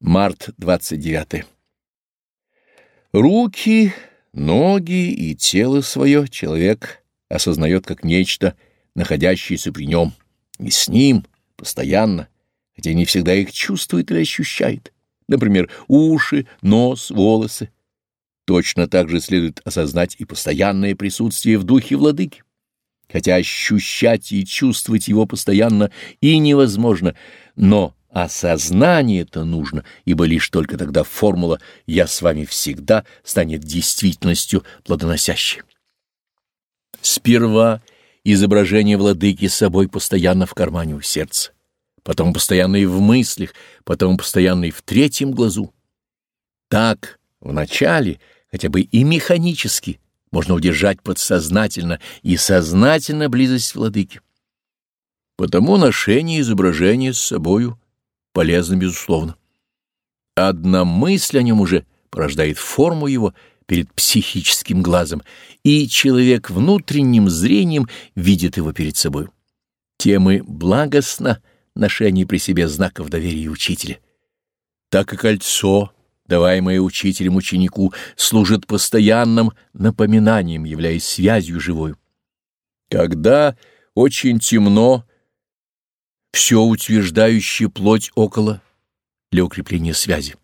Март 29. Руки, ноги и тело свое человек осознает как нечто, находящееся при нем, и с ним постоянно, хотя не всегда их чувствует или ощущает. Например, уши, нос, волосы. Точно так же следует осознать и постоянное присутствие в духе владыки. Хотя ощущать и чувствовать его постоянно и невозможно, но Осознание-то нужно, ибо лишь только тогда формула «я с вами всегда» станет действительностью плодоносящей. Сперва изображение владыки с собой постоянно в кармане у сердца, потом постоянно и в мыслях, потом постоянно и в третьем глазу. Так, вначале, хотя бы и механически, можно удержать подсознательно и сознательно близость владыки. Потому ношение изображения с собою — полезно, безусловно. Одна мысль о нем уже порождает форму его перед психическим глазом, и человек внутренним зрением видит его перед собой. Тем и благостно ношение при себе знаков доверия учителя. Так и кольцо, даваемое учителем ученику, служит постоянным напоминанием, являясь связью живой. Когда очень темно, все утверждающее плоть около для укрепления связи.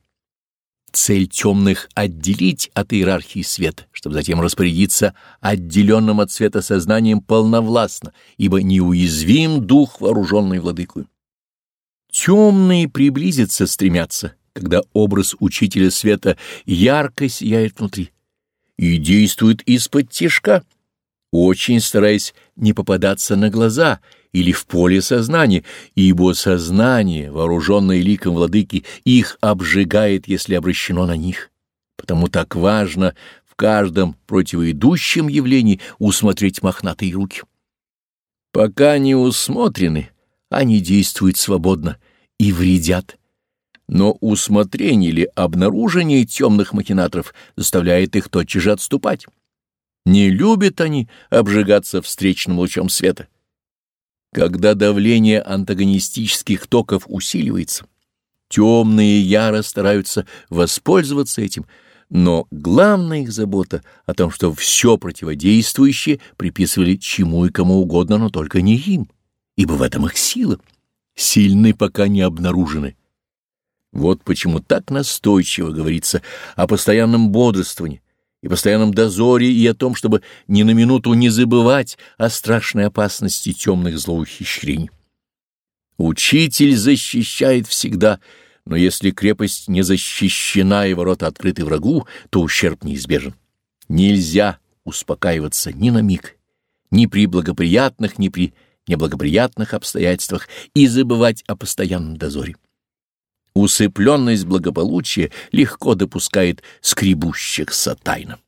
Цель темных — отделить от иерархии свет, чтобы затем распорядиться отделенным от света сознанием полновластно, ибо неуязвим дух, вооруженный владыкою. Темные приблизиться стремятся, когда образ учителя света ярко сияет внутри и действует из-под тишка, очень стараясь не попадаться на глаза — или в поле сознания, ибо сознание, вооруженное ликом владыки, их обжигает, если обращено на них. Потому так важно в каждом противоидущем явлении усмотреть мохнатые руки. Пока не усмотрены, они действуют свободно и вредят. Но усмотрение или обнаружение темных махинаторов заставляет их тотчас же отступать. Не любят они обжигаться встречным лучом света когда давление антагонистических токов усиливается. Темные яро стараются воспользоваться этим, но главная их забота о том, что все противодействующее приписывали чему и кому угодно, но только не им, ибо в этом их сила. Сильны пока не обнаружены. Вот почему так настойчиво говорится о постоянном бодрствовании, и постоянном дозоре, и о том, чтобы ни на минуту не забывать о страшной опасности темных злоухищрений. Учитель защищает всегда, но если крепость не защищена и ворота открыты врагу, то ущерб неизбежен. Нельзя успокаиваться ни на миг, ни при благоприятных, ни при неблагоприятных обстоятельствах и забывать о постоянном дозоре. Усыпленность благополучия легко допускает скребущихся тайна.